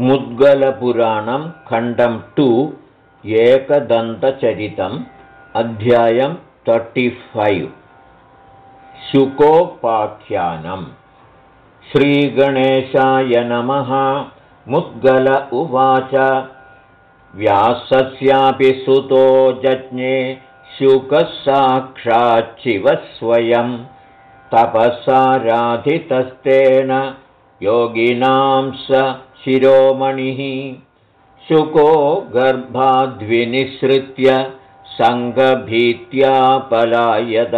मुद्गलपुराणं खण्डं टु एकदन्तचरितम् अध्यायं तर्टिफैव् शुकोपाख्यानम्. श्रीगणेशाय नमः। मुद्गल उवाच। व्यासस्यापि सुतो जज्ञे शुकः साक्षाच्छिवस्वयं तपःसाराधितस्तेन योगिनां स शिरोमणिः शुको गर्भाद्विनिसृत्य सङ्गभीत्या पलायद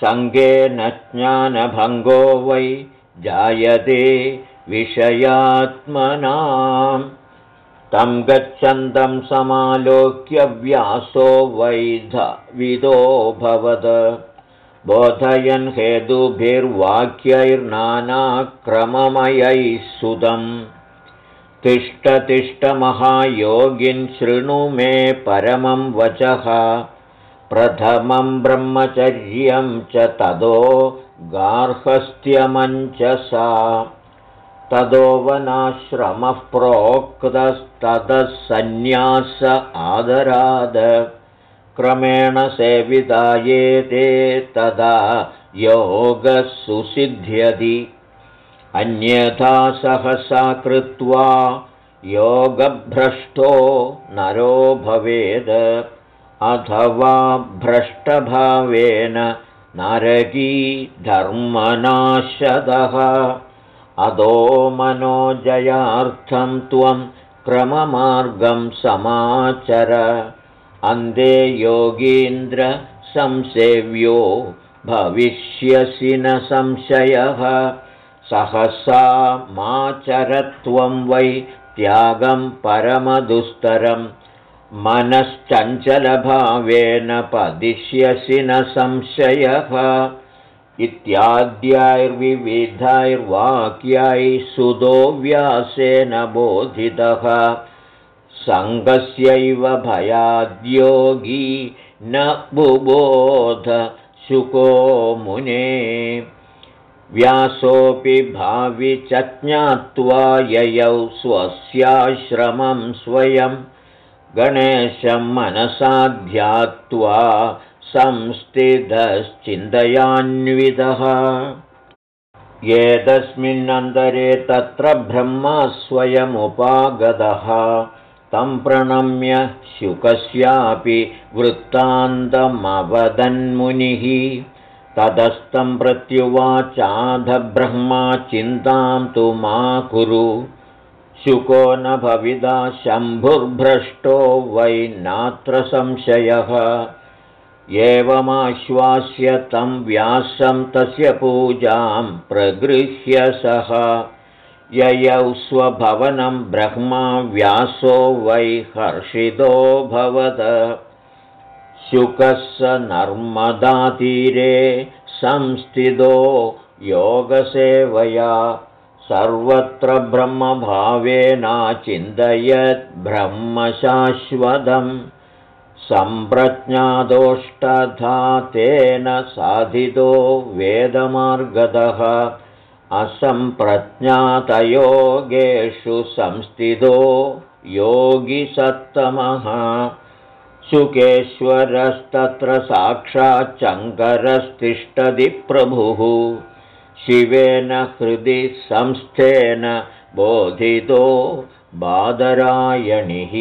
सङ्गेन ज्ञानभङ्गो वै जायते विषयात्मनाम्। तं गच्छन्तं समालोक्य व्यासो वैधविदोऽभवद बोधयन् हेतुभिर्वाक्यैर्नानाक्रममयैः सुदम् तिष्ठतिष्ठमहायोगिन् शृणु मे परमं वचः। प्रथमं ब्रह्मचर्यं च तदो गार्हस्थ्यमञ्चसा। तदोवनाश्रमः प्रोक्तस्ततः सन्न्यास आदराद। क्रमेण सेविताये ते तदा योगः सुसिध्यति अन्यथा सहसा कृत्वा योगभ्रष्टो नरो भवेद। अथवा भ्रष्टभावेन नरकी धर्मनाशदः। अदो मनोजयार्थं त्वं क्रममार्गं समाचर। अन्ते योगीन्द्रसंसेव्यो भविष्यसि न संशयः सहसा माचरत्वं वै त्यागं परमदुस्तरं। मनश्चञ्चलभावेन पदिष्यसि न संशयः। इत्याद्यैर्विविधैर्वाक्यैः सुदो व्यासेन बोधितः। सङ्गस्यैव भयाद्योगी न बुबोध शुको मुने व्यासोऽपि भावि च ज्ञात्वा ययौ स्वस्याश्रमं स्वयं गणेशं मनसा ध्यात्वा संस्थितश्चिन्तयान्वितः। एतस्मिन्नन्तरे तत्र ब्रह्मा स्वयमुपागतः। तं प्रणम्य शुकस्यापि वृत्तान्तमवदन्मुनिः तदस्तं प्रत्युवाचाधब्रह्मा चिन्तां तु मा कुरु। शुको न भविदा शम्भुर्भ्रष्टो वै नात्र संशयः। एवमाश्वास्य तं व्यासं तस्य पूजां प्रगृह्य सः। ययौ स्वभवनं ब्रह्मा व्यासो वै हर्षितोऽभवत् शुकः स नर्मदातीरे संस्थितो योगसेवया सर्वत्र ब्रह्मशाश्वतं सम्प्रज्ञादोष्टधा तेन साधितो वेदमार्गदः असम्प्रज्ञातयोगेषु संस्थितो योगिसत्तमः सुकेश्वरस्तत्र साक्षाच्चङ्करस्तिष्ठति प्रभुः। शिवेन हृदि संस्थेन बोधितो बादरायणिः।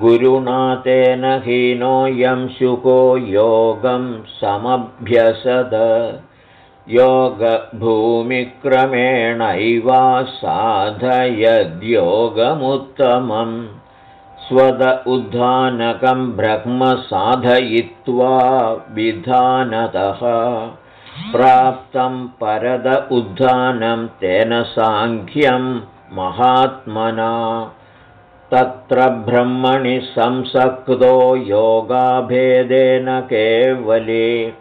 गुरुनाथेन हीनोऽयं शुको योगं समभ्यसद। योगभूमिक्रमेणैवा साधयद्योगमुत्तमम् स्वद उद्धानकं ब्रह्म साधयित्वा विधानतः। प्राप्तं परद उद्धानं तेन साङ्ख्यं महात्मना। तत्र ब्रह्मणि संसक्तो योगाभेदेन केवले।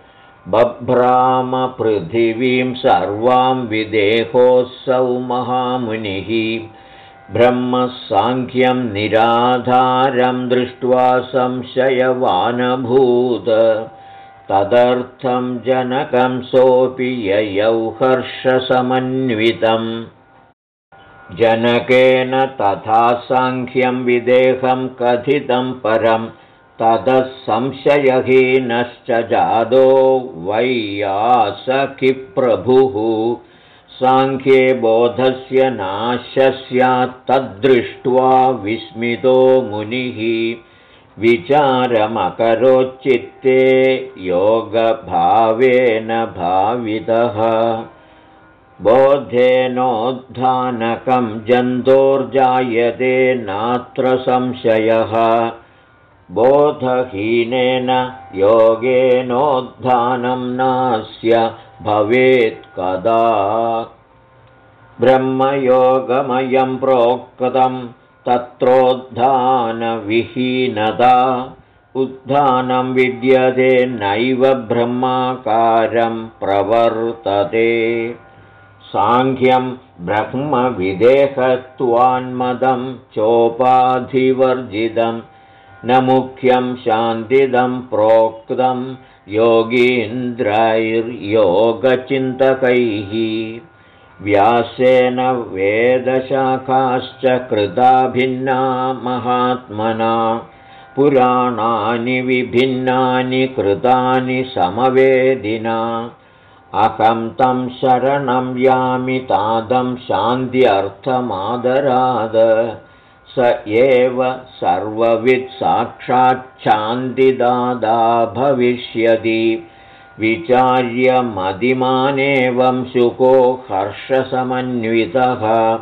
बभ्रामपृथिवीं सर्वां विदेहोऽसौ महामुनिः ब्रह्मसाङ्ख्यं निराधारं दृष्ट्वा संशयवानभूत। तदर्थं जनकं सोऽपि ययौ हर्षसमन्वितम्। जनकेन तथा साङ्ख्यं विदेहं कथितं परं ततः संशयहीनश्च जादो वैयासखिप्रभुः साङ्ख्ये बोधस्य नाशस्यात्तद्दृष्ट्वा विस्मितो मुनिः। विचारमकरोच्चित्ते योगभावेन भावितः। बोधेनोद्धानकं जन्तोर्जायते नात्र संशयः। बोधहीनेन योगेनोद्धानं नास्य भवेत् कदा ब्रह्मयोगमयं प्रोक्तं तत्रोद्धानविहीनता। उद्धानं विद्यते नैव ब्रह्माकारं प्रवर्तते। साङ्ख्यं ब्रह्मविदेहत्वान्मदं चोपाधिवर्जितं न मुख्यं शान्तिदं प्रोक्तं योगीन्द्रैर्योगचिन्तकैः। व्यासेन वेदशाखाश्च कृता भिन्ना महात्मना। पुराणानि विभिन्नानि कृतानि समवेदिना। अहं तं शरणं यामि तादं शान्त्यर्थमादराद स एव सर्ववित्साक्षाच्छान्तिदादा भविष्यति विचार्यमदिमानेवं शुको हर्षसमन्वितः।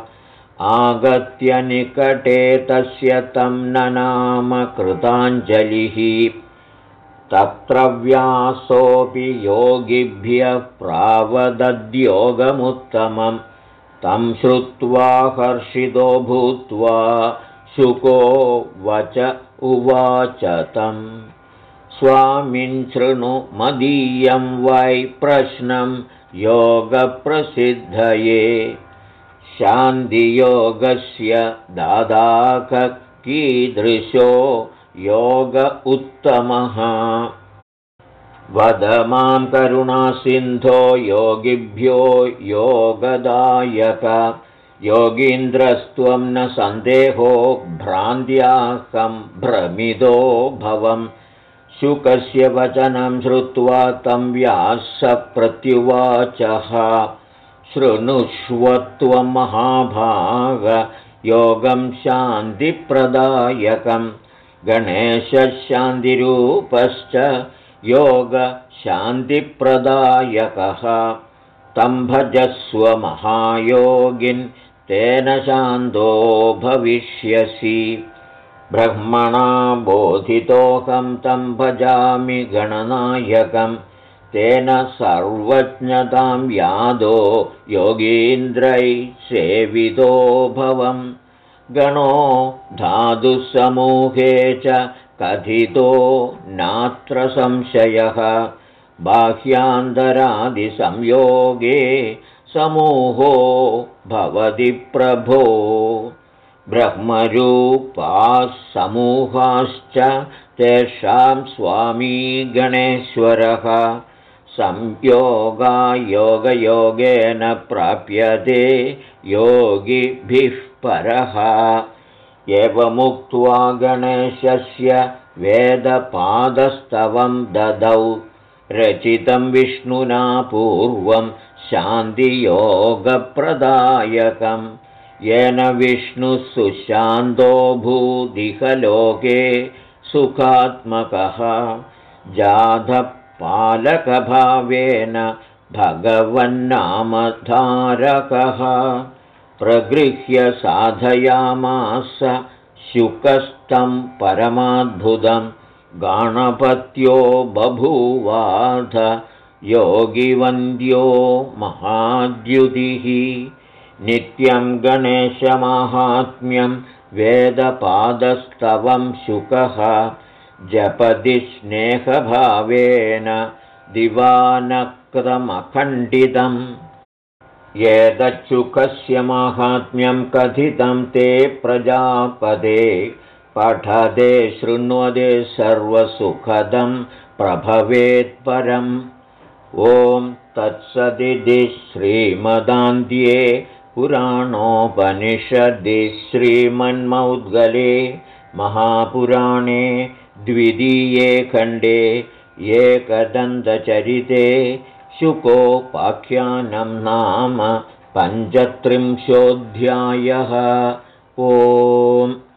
आगत्य निकटे तस्य तं ननाम कृताञ्जलिः। तत्र व्यासोऽपि योगिभ्यः प्रावदद्योगमुत्तमं तं श्रुत्वा हर्षितो भूत्वा शुको वच उवाच तं स्वामिन् शृणु मदीयं वै प्रश्नं योगप्रसिद्धये। शान्तियोगस्य दादाक कीदृशो योग उत्तमः। वद मां करुणासिन्धो योगिभ्यो योगदायक योगीन्द्रस्त्वं न सन्देहो भ्रान्त्याहं भ्रमिदो भवं। शुकस्य वचनं श्रुत्वा तं व्यासप्रत्युवाचः। शृणुष्वत्वं योगं शान्तिप्रदायकम् गणेशशान्तिरूपश्च योगशान्तिप्रदायकः तं भजस्व महायोगिन् तेन शान्तो भविष्यसि। ब्रह्मणा बोधितोऽहं तं भजामि गणनायकं। तेन सर्वज्ञतां यादो योगीन्द्रै सेवितो भवम् गणो धातुसमूहे च कथितो नात्र संशयः। बाह्यान्तरादिसंयोगे समूहो भवति प्रभो। ब्रह्मरूपाः समूहाश्च तेषां स्वामी गणेश्वरः संयोगायोगयोगेन प्राप्यते योगिभिः परः। एवमुक्त्वा गणेशस्य वेदपादस्तवं ददौ। रचितं विष्णुना पूर्वं शान्तियोगप्रदायकं येन विष्णुः सुशान्तो भूदिहलोके सुखात्मकः। जाधपालकभावेन भगवन्नामधारकः। प्रगृह्य साधयामास शुकस्तं परमाद्भुतं। गणपत्यो बभूवाध योगिवन्द्यो महाद्युतिः। नित्यं गणेशमाहात्म्यं वेदपादस्तवं शुकः। जपदि स्नेहभावेन दिवानक्रमखण्डितम् एतच्छुकस्य माहात्म्यं कथितं ते प्रजापदे। पठदे शृण्वदे सर्वसुखदं प्रभवेत्परम् ॐ तत्सदिति श्रीमदान्ध्ये पुराणोपनिषदि श्रीमन्मौद्गले महापुराणे द्वितीये खण्डे एकदन्तचरिते शुकोपाख्यानं नाम पञ्चत्रिंशोऽध्यायः। ओम्